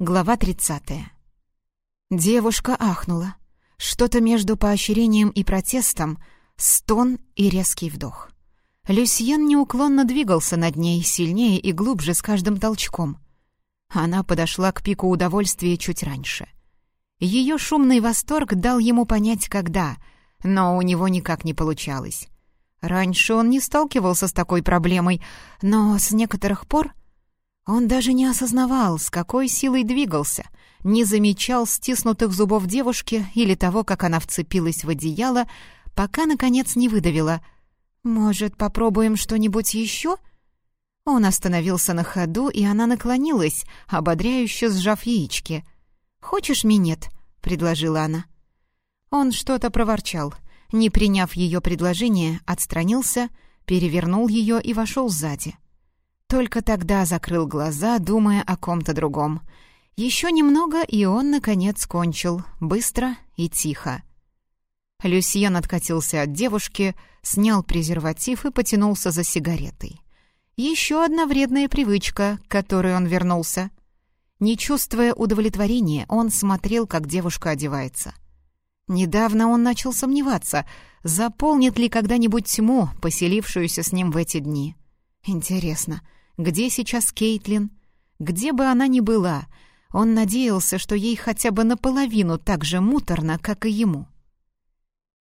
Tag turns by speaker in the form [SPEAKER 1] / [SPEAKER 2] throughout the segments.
[SPEAKER 1] Глава 30. Девушка ахнула. Что-то между поощрением и протестом, стон и резкий вдох. Люсьен неуклонно двигался над ней сильнее и глубже с каждым толчком. Она подошла к пику удовольствия чуть раньше. Ее шумный восторг дал ему понять, когда, но у него никак не получалось. Раньше он не сталкивался с такой проблемой, но с некоторых пор он даже не осознавал, с какой силой двигался, не замечал стиснутых зубов девушки или того, как она вцепилась в одеяло, пока, наконец, не выдавила. «Может, попробуем что-нибудь еще?» Он остановился на ходу, и она наклонилась, ободряюще сжав яички. «Хочешь минет?» — предложила она. Он что-то проворчал. Не приняв ее предложение, отстранился, перевернул ее и вошел сзади. Только тогда закрыл глаза, думая о ком-то другом. Еще немного, и он, наконец, кончил. Быстро и тихо. Люсьен откатился от девушки, снял презерватив и потянулся за сигаретой. Еще одна вредная привычка, к которой он вернулся. Не чувствуя удовлетворения, он смотрел, как девушка одевается. Недавно он начал сомневаться, заполнит ли когда-нибудь тьму, поселившуюся с ним в эти дни. Интересно, — где сейчас Кейтлин? Где бы она ни была, он надеялся, что ей хотя бы наполовину так же муторно, как и ему.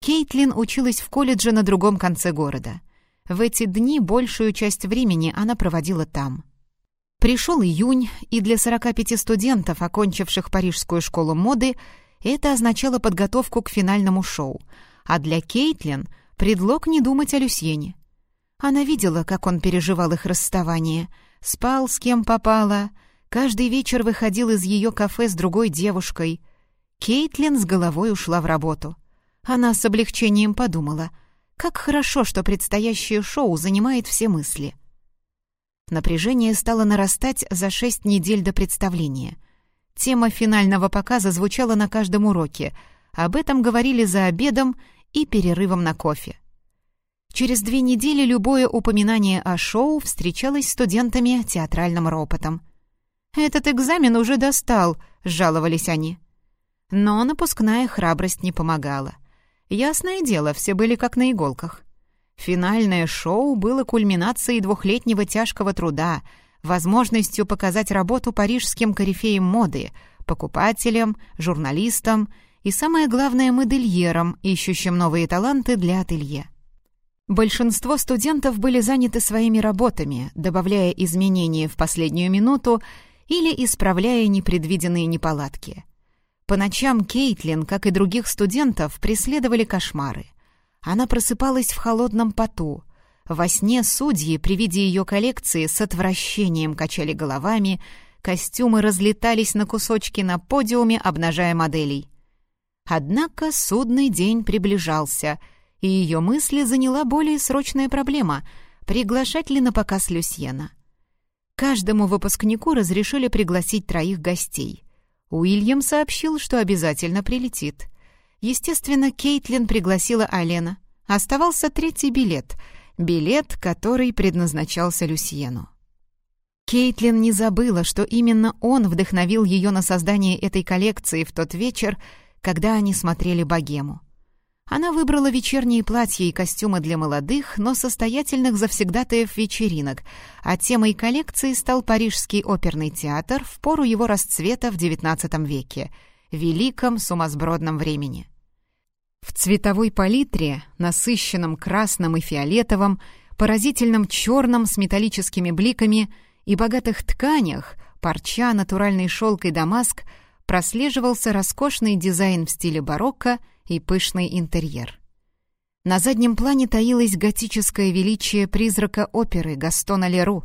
[SPEAKER 1] Кейтлин училась в колледже на другом конце города. В эти дни большую часть времени она проводила там. Пришел июнь, и для 45 студентов, окончивших Парижскую школу моды, это означало подготовку к финальному шоу, а для Кейтлин — предлог не думать о Люсьене. Она видела, как он переживал их расставание, спал с кем попало, каждый вечер выходил из ее кафе с другой девушкой. Кейтлин с головой ушла в работу. Она с облегчением подумала, как хорошо, что предстоящее шоу занимает все мысли. Напряжение стало нарастать за шесть недель до представления. Тема финального показа звучала на каждом уроке. Об этом говорили за обедом и перерывом на кофе. Через две недели любое упоминание о шоу встречалось студентами театральным ропотом. «Этот экзамен уже достал», — жаловались они. Но напускная храбрость не помогала. Ясное дело, все были как на иголках. Финальное шоу было кульминацией двухлетнего тяжкого труда, возможностью показать работу парижским корифеям моды, покупателям, журналистам и, самое главное, модельерам, ищущим новые таланты для ателье. Большинство студентов были заняты своими работами, добавляя изменения в последнюю минуту или исправляя непредвиденные неполадки. По ночам Кейтлин, как и других студентов, преследовали кошмары. Она просыпалась в холодном поту. Во сне судьи при виде ее коллекции с отвращением качали головами, костюмы разлетались на кусочки на подиуме, обнажая моделей. Однако судный день приближался — и ее мысли заняла более срочная проблема — приглашать ли на показ Люсьена. Каждому выпускнику разрешили пригласить троих гостей. Уильям сообщил, что обязательно прилетит. Естественно, Кейтлин пригласила Алена. Оставался третий билет — билет, который предназначался Люсьену. Кейтлин не забыла, что именно он вдохновил ее на создание этой коллекции в тот вечер, когда они смотрели «Богему». Она выбрала вечерние платья и костюмы для молодых, но состоятельных завсегдатаев вечеринок, а темой коллекции стал Парижский оперный театр в пору его расцвета в XIX веке, великом сумасбродном времени. В цветовой палитре, насыщенном красным и фиолетовым, поразительном черном с металлическими бликами и богатых тканях, парча, натуральный шелк и дамаск, прослеживался роскошный дизайн в стиле барокко — и пышный интерьер. На заднем плане таилось готическое величие призрака оперы Гастона Леру.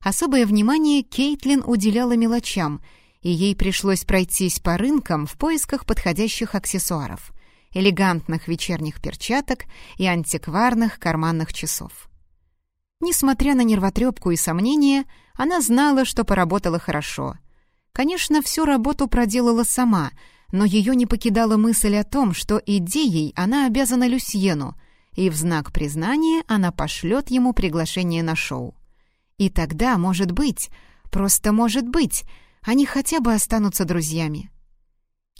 [SPEAKER 1] Особое внимание Кейтлин уделяла мелочам, и ей пришлось пройтись по рынкам в поисках подходящих аксессуаров, элегантных вечерних перчаток и антикварных карманных часов. Несмотря на нервотрепку и сомнения, она знала, что поработала хорошо. Конечно, всю работу проделала сама — но ее не покидала мысль о том, что идеей она обязана Люсьену, и в знак признания она пошлет ему приглашение на шоу. И тогда, может быть, просто может быть, Они хотя бы останутся друзьями.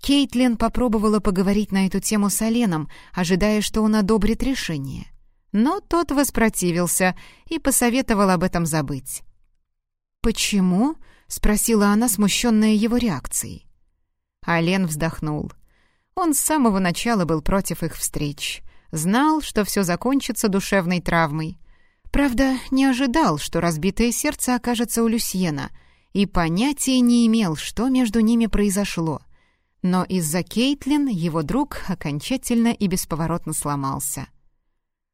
[SPEAKER 1] Кейтлин попробовала поговорить на эту тему с Оленом, ожидая, что он одобрит решение. Но тот воспротивился и посоветовал об этом забыть. «Почему?» — спросила она, смущенная его реакцией. Олен вздохнул. Он с самого начала был против их встреч. Знал, что все закончится душевной травмой. Правда, не ожидал, что разбитое сердце окажется у Люсьена, и понятия не имел, что между ними произошло — но из-за Кейтлин его друг окончательно и бесповоротно сломался.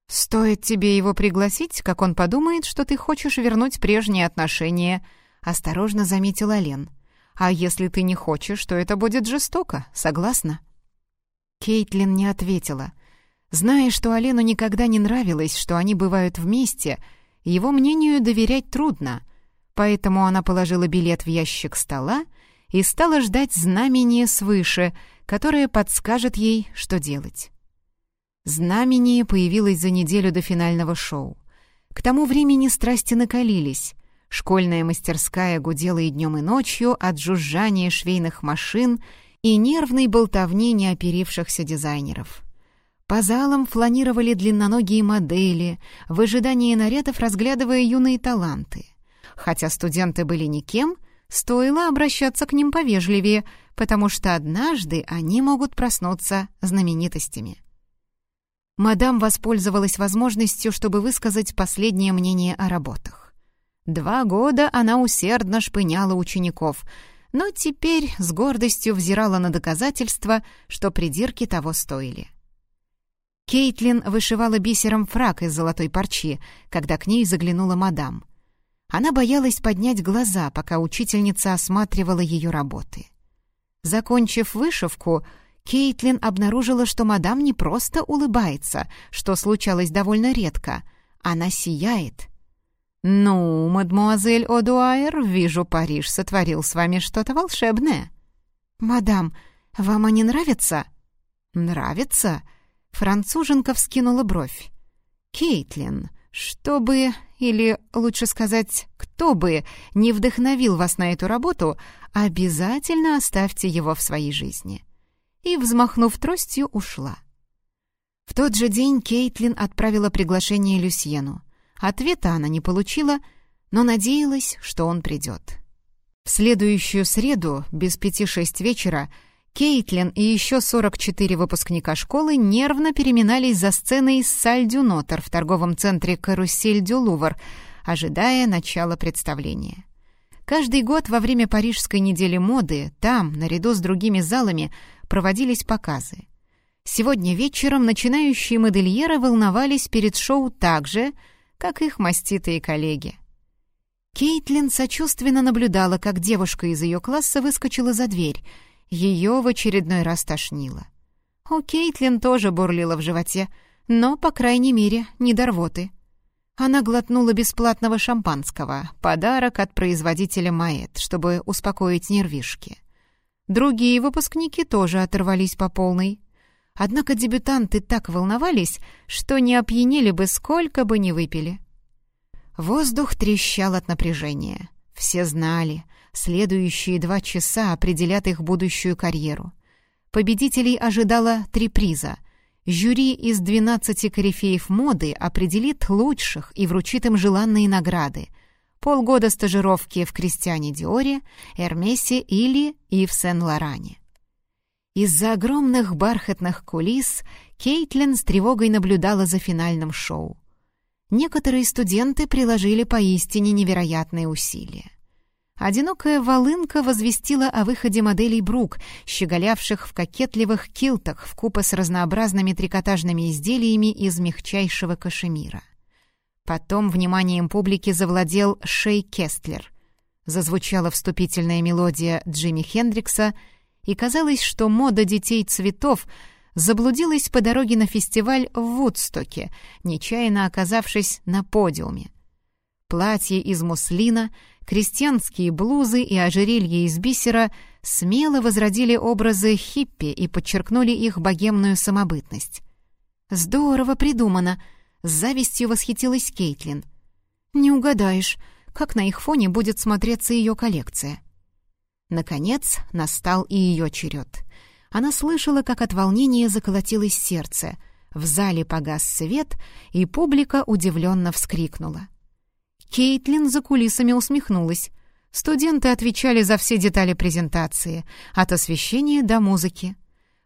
[SPEAKER 1] «Стоит тебе его пригласить, как он подумает, что ты хочешь вернуть прежние отношения», — осторожно заметила Лен. «А если ты не хочешь, то это будет жестоко, согласна?» Кейтлин не ответила. Зная, что Алену никогда не нравилось, что они бывают вместе, его мнению доверять трудно, поэтому она положила билет в ящик стола и стала ждать знамения свыше, которое подскажет ей, что делать. Знамение появилось за неделю до финального шоу. К тому времени страсти накалились. Школьная мастерская гудела и днем, и ночью от жужжания швейных машин и нервной болтовни неоперившихся дизайнеров. По залам фланировали длинноногие модели, в ожидании нарядов разглядывая юные таланты. Хотя студенты были никем — стоило обращаться к ним повежливее, потому что однажды они могут проснуться знаменитостями. Мадам воспользовалась возможностью, чтобы высказать последнее мнение о работах. Два года она усердно шпыняла учеников, но теперь с гордостью взирала на доказательства, что придирки того стоили. Кейтлин вышивала бисером фрак из золотой парчи, когда к ней заглянула мадам. Она боялась поднять глаза, пока учительница осматривала ее работы. Закончив вышивку, Кейтлин обнаружила, что мадам не просто улыбается, что случалось довольно редко. Она сияет. «Ну, мадмуазель Одуайер, вижу, Париж сотворил с вами что-то волшебное». «Мадам, вам они нравятся?» «Нравится?» Француженка вскинула бровь. «Кейтлин, чтобы или, лучше сказать, кто бы не вдохновил вас на эту работу, обязательно оставьте его в своей жизни». И, взмахнув тростью, ушла. В тот же день Кейтлин отправила приглашение Люсьену. Ответа она не получила, но надеялась, что он придет. В следующую среду, без пяти шесть вечера, Кейтлин и еще 44 выпускника школы нервно переминались за сценой Саль-Дю-Нотер в торговом центре «Карусель-Дю-Лувр», ожидая начала представления. Каждый год во время Парижской недели моды там, наряду с другими залами, проводились показы. Сегодня вечером начинающие модельеры волновались перед шоу так же, как их маститые коллеги. Кейтлин сочувственно наблюдала, как девушка из ее класса выскочила за дверь — ее в очередной раз тошнило. У Кейтлин тоже бурлило в животе, но, по крайней мере, не до рвоты. Она глотнула бесплатного шампанского, подарок от производителя Маэт, чтобы успокоить нервишки. Другие выпускники тоже оторвались по полной. Однако дебютанты так волновались, что не опьянели бы, сколько бы ни выпили. Воздух трещал от напряжения. Все знали, Следующие два часа определят их будущую карьеру. Победителей ожидало три приза. Жюри из 12 корифеев моды определит лучших и вручит им желанные награды. Полгода стажировки в Кристиане Диоре, Эрмесе или Ив Сен-Лоране. Из-за огромных бархатных кулис Кейтлин с тревогой наблюдала за финальным шоу. Некоторые студенты приложили поистине невероятные усилия. Одинокая волынка возвестила о выходе моделей Брук, щеголявших в кокетливых килтах в купе с разнообразными трикотажными изделиями из мягчайшего кашемира. Потом вниманием публики завладел Шей Кестлер. Зазвучала вступительная мелодия Джимми Хендрикса, и казалось, что мода детей цветов заблудилась по дороге на фестиваль в Вудстоке, нечаянно оказавшись на подиуме. Платье из муслина — крестьянские блузы и ожерелья из бисера смело возродили образы хиппи и подчеркнули их богемную самобытность. «Здорово придумано!» — с завистью восхитилась Кейтлин. «Не угадаешь, как на их фоне будет смотреться ее коллекция». Наконец, настал и ее черед. Она слышала, как от волнения заколотилось сердце. В зале погас свет, и публика удивленно вскрикнула. Кейтлин за кулисами усмехнулась. Студенты отвечали за все детали презентации, от освещения до музыки.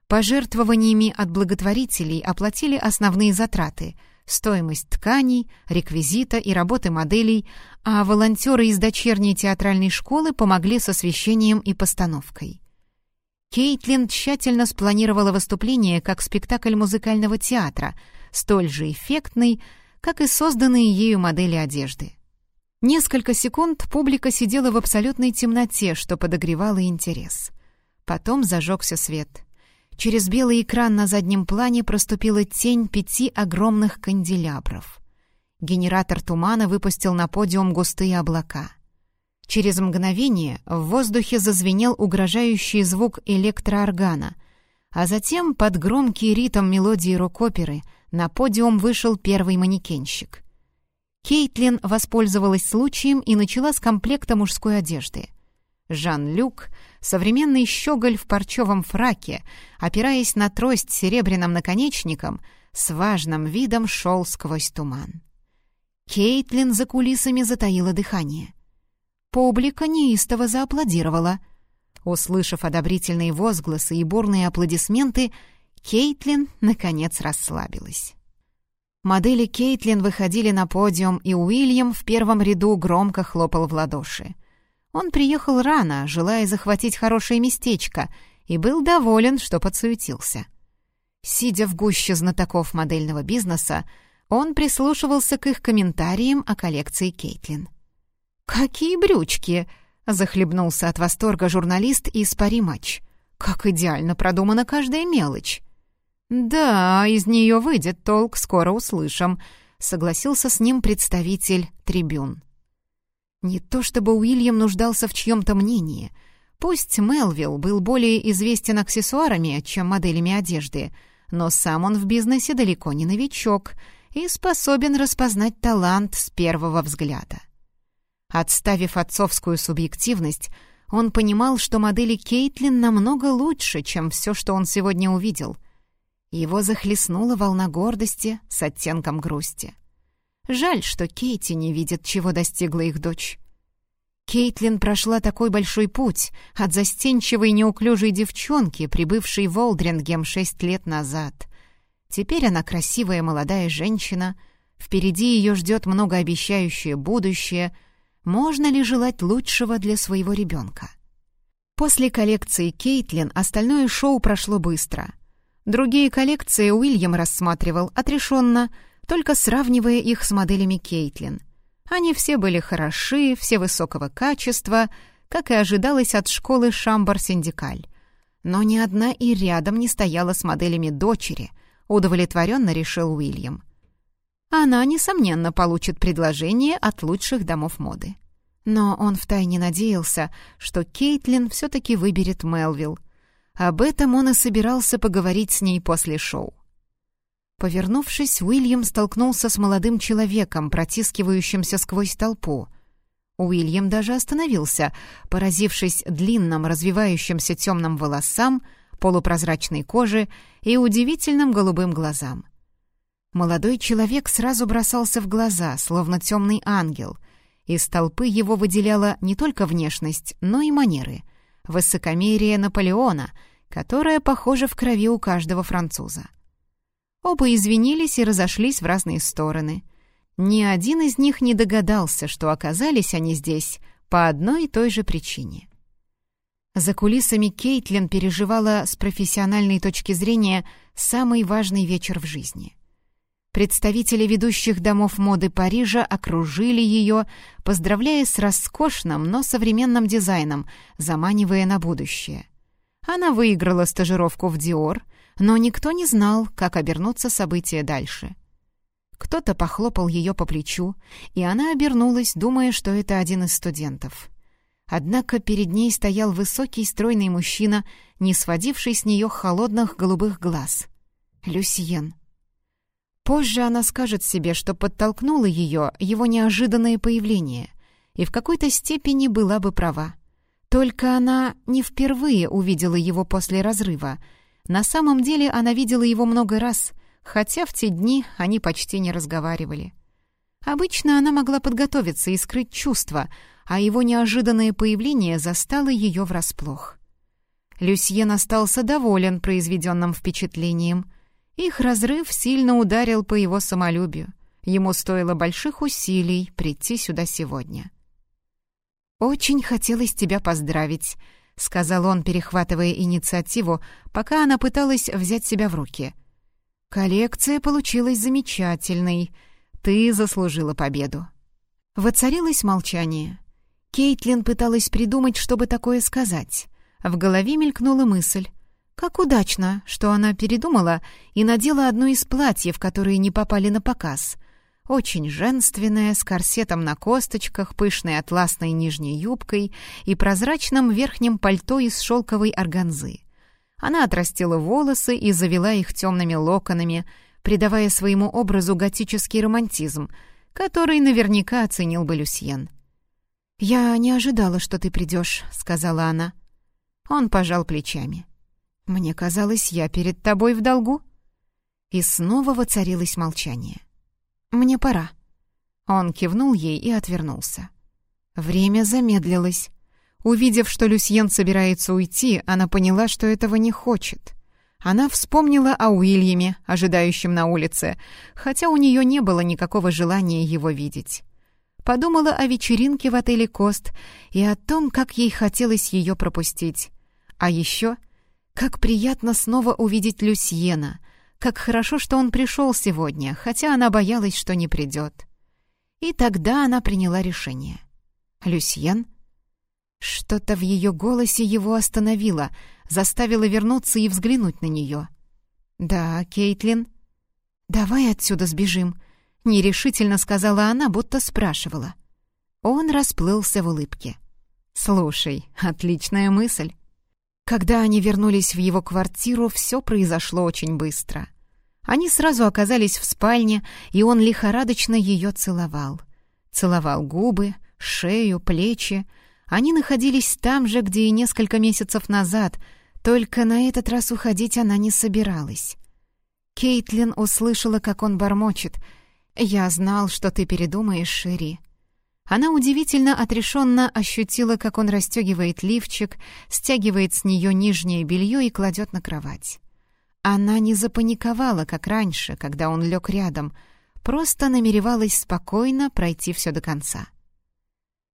[SPEAKER 1] Пожертвованиями от благотворителей оплатили основные затраты — стоимость тканей, реквизита и работы моделей, а волонтеры из дочерней театральной школы помогли с освещением и постановкой. Кейтлин тщательно спланировала выступление как спектакль музыкального театра, столь же эффектный, как и созданные ею модели одежды. Несколько секунд публика сидела в абсолютной темноте, что подогревало интерес. Потом зажегся свет — Через белый экран на заднем плане проступила тень пяти огромных канделябров. Генератор тумана выпустил на подиум густые облака. Через мгновение в воздухе зазвенел угрожающий звук электрооргана, а затем под громкий ритм мелодии рок-оперы на подиум вышел первый манекенщик. Кейтлин воспользовалась случаем и начала с комплекта мужской одежды. Жан-Люк современный щеголь в парчевом фраке, опираясь на трость серебряным наконечником, с важным видом шел сквозь туман. Кейтлин за кулисами затаила дыхание. Публика неистово зааплодировала. Услышав одобрительные возгласы и бурные аплодисменты, Кейтлин, наконец, расслабилась. Модели Кейтлин выходили на подиум, и Уильям в первом ряду громко хлопал в ладоши. Он приехал рано, желая захватить хорошее местечко, и был доволен, что подсуетился. Сидя в гуще знатоков модельного бизнеса, он прислушивался к их комментариям о коллекции Кейтлин. «Какие брючки!» — захлебнулся от восторга журналист из «Пари-матч». «Как идеально продумана каждая мелочь!» «Да, из нее выйдет толк, скоро услышим», — согласился с ним представитель «Трибюн». Не то чтобы Уильям нуждался в чьем-то мнении. Пусть Мелвилл был более известен аксессуарами, чем моделями одежды, но сам он в бизнесе далеко не новичок и способен распознать талант с первого взгляда. Отставив отцовскую субъективность, он понимал, что модели Кейтлин намного лучше, чем все, что он сегодня увидел. Его захлестнула волна гордости с оттенком грусти. Жаль, что Кейти не видит, чего достигла их дочь. Кейтлин прошла такой большой путь от застенчивой неуклюжей девчонки, прибывшей в Олдрингем шесть лет назад. Теперь она красивая молодая женщина, впереди ее ждет многообещающее будущее. Можно ли желать лучшего для своего ребенка? После коллекции Кейтлин остальное шоу прошло быстро. Другие коллекции Уильям рассматривал отрешенно — только сравнивая их с моделями Кейтлин. Они все были хороши, все высокого качества, как и ожидалось от школы Шамбар-Синдикаль. Но ни одна и рядом не стояла с моделями дочери, удовлетворенно решил Уильям. Она, несомненно, получит предложение от лучших домов моды. Но он втайне надеялся, что Кейтлин все-таки выберет Мелвилл. Об этом он и собирался поговорить с ней после шоу. Повернувшись, Уильям столкнулся с молодым человеком, протискивающимся сквозь толпу. Уильям даже остановился, поразившись длинным развивающимся темным волосам, полупрозрачной коже и удивительным голубым глазам. Молодой человек сразу бросался в глаза, словно темный ангел. Из толпы его выделяла не только внешность, но и манеры. Высокомерие Наполеона, которое, похоже, в крови у каждого француза. Оба извинились и разошлись в разные стороны. Ни один из них не догадался, что оказались они здесь по одной и той же причине. За кулисами Кейтлин переживала с профессиональной точки зрения самый важный вечер в жизни. Представители ведущих домов моды Парижа окружили ее, поздравляя с роскошным, но современным дизайном, заманивая на будущее. Она выиграла стажировку в Диор, но никто не знал, как обернуться события дальше. Кто-то похлопал ее по плечу, и она обернулась, думая, что это один из студентов. Однако перед ней стоял высокий стройный мужчина, не сводивший с нее холодных голубых глаз. Люсьен. Позже она скажет себе, что подтолкнуло ее его неожиданное появление, и в какой-то степени была бы права. Только она не впервые увидела его после разрыва. На самом деле она видела его много раз, хотя в те дни они почти не разговаривали. Обычно она могла подготовиться и скрыть чувства, а его неожиданное появление застало ее врасплох. Люсьен остался доволен произведенным впечатлением. Их разрыв сильно ударил по его самолюбию. Ему стоило больших усилий прийти сюда сегодня. «Очень хотелось тебя поздравить», — сказал он, перехватывая инициативу, пока она пыталась взять себя в руки. «Коллекция получилась замечательной. Ты заслужила победу». Воцарилось молчание. Кейтлин пыталась придумать, чтобы такое сказать. В голове мелькнула мысль. Как удачно, что она передумала и надела одно из платьев, которые не попали на показ. Очень женственное, с корсетом на косточках, пышной атласной нижней юбкой и прозрачным верхним пальто из шелковой органзы. Она отрастила волосы и завела их темными локонами, придавая своему образу готический романтизм, который наверняка оценил бы Люсьен. «Я не ожидала, что ты придешь», — сказала она. Он пожал плечами. «Мне казалось, я перед тобой в долгу». И снова воцарилось молчание. «Мне пора». Он кивнул ей и отвернулся. Время замедлилось. Увидев, что Люсьен собирается уйти, она поняла, что этого не хочет. Она вспомнила о Уильяме, ожидающем на улице, хотя у нее не было никакого желания его видеть. Подумала о вечеринке в отеле «Кост» и о том, как ей хотелось ее пропустить. А еще, как приятно снова увидеть Люсьена, как хорошо, что он пришел сегодня, хотя она боялась, что не придет. И тогда она приняла решение. «Люсьен?» Что-то в ее голосе его остановило, заставило вернуться и взглянуть на нее. «Да, Кейтлин?» «Давай отсюда сбежим», — нерешительно сказала она, будто спрашивала. Он расплылся в улыбке. «Слушай, отличная мысль. Когда они вернулись в его квартиру, все произошло очень быстро. Они сразу оказались в спальне, и он лихорадочно ее целовал. Целовал губы, шею, плечи. Они находились там же, где и несколько месяцев назад, только на этот раз уходить она не собиралась. Кейтлин услышала, как он бормочет. «Я знал, что ты передумаешь, Шири». Она удивительно отрешенно ощутила, как он расстегивает лифчик, стягивает с нее нижнее белье и кладет на кровать. Она не запаниковала, как раньше, когда он лег рядом, просто намеревалась спокойно пройти все до конца.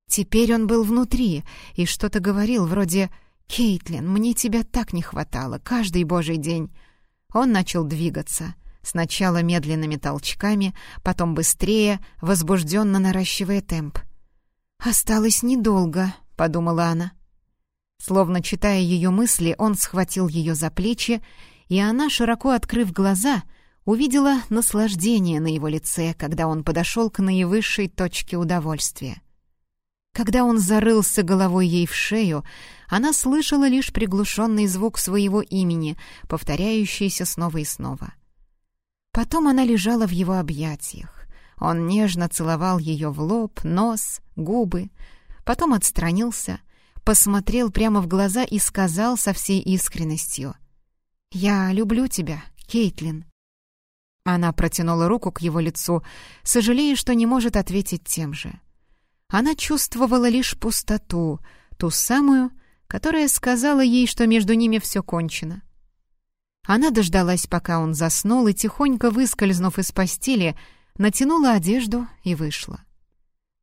[SPEAKER 1] Теперь он был внутри и что-то говорил вроде «Кейтлин, мне тебя так не хватало, каждый божий день». Он начал двигаться, сначала медленными толчками, потом быстрее, возбужденно наращивая темп. «Осталось недолго», — подумала она. Словно читая ее мысли, он схватил ее за плечи, и она, широко открыв глаза, увидела наслаждение на его лице, когда он подошел к наивысшей точке удовольствия. Когда он зарылся головой ей в шею, она слышала лишь приглушенный звук своего имени, повторяющийся снова и снова. Потом она лежала в его объятиях. Он нежно целовал ее в лоб, нос, губы, потом отстранился, посмотрел прямо в глаза и сказал со всей искренностью «Я люблю тебя, Кейтлин». Она протянула руку к его лицу, сожалея, что не может ответить тем же. Она чувствовала лишь пустоту, ту самую, которая сказала ей, что между ними все кончено. Она дождалась, пока он заснул, и, тихонько выскользнув из постели, натянула одежду и вышла.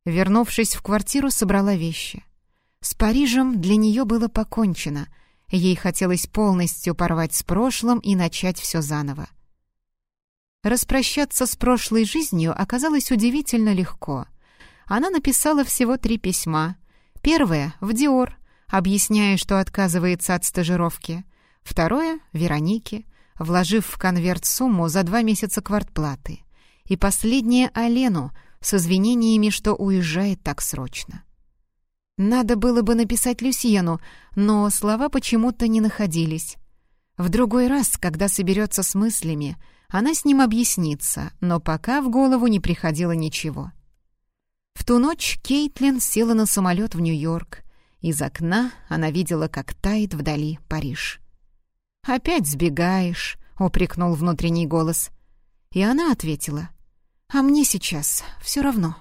[SPEAKER 1] Вернувшись в квартиру, собрала вещи. С Парижем для нее было покончено. Ей хотелось полностью порвать с прошлым и начать все заново. Распрощаться с прошлой жизнью оказалось удивительно легко. Она написала всего три письма. Первое — в Диор, объясняя, что отказывается от стажировки. Второе — Веронике, вложив в конверт сумму за два месяца квартплаты и последнее Алену с извинениями, что уезжает так срочно. Надо было бы написать Люсьену, но слова почему-то не находились. В другой раз, когда соберется с мыслями, она с ним объяснится, но пока в голову не приходило ничего. В ту ночь Кейтлин села на самолет в Нью-Йорк, Из окна она видела, как тает вдали Париж. «Опять сбегаешь», — упрекнул внутренний голос. И она ответила, «А мне сейчас все равно».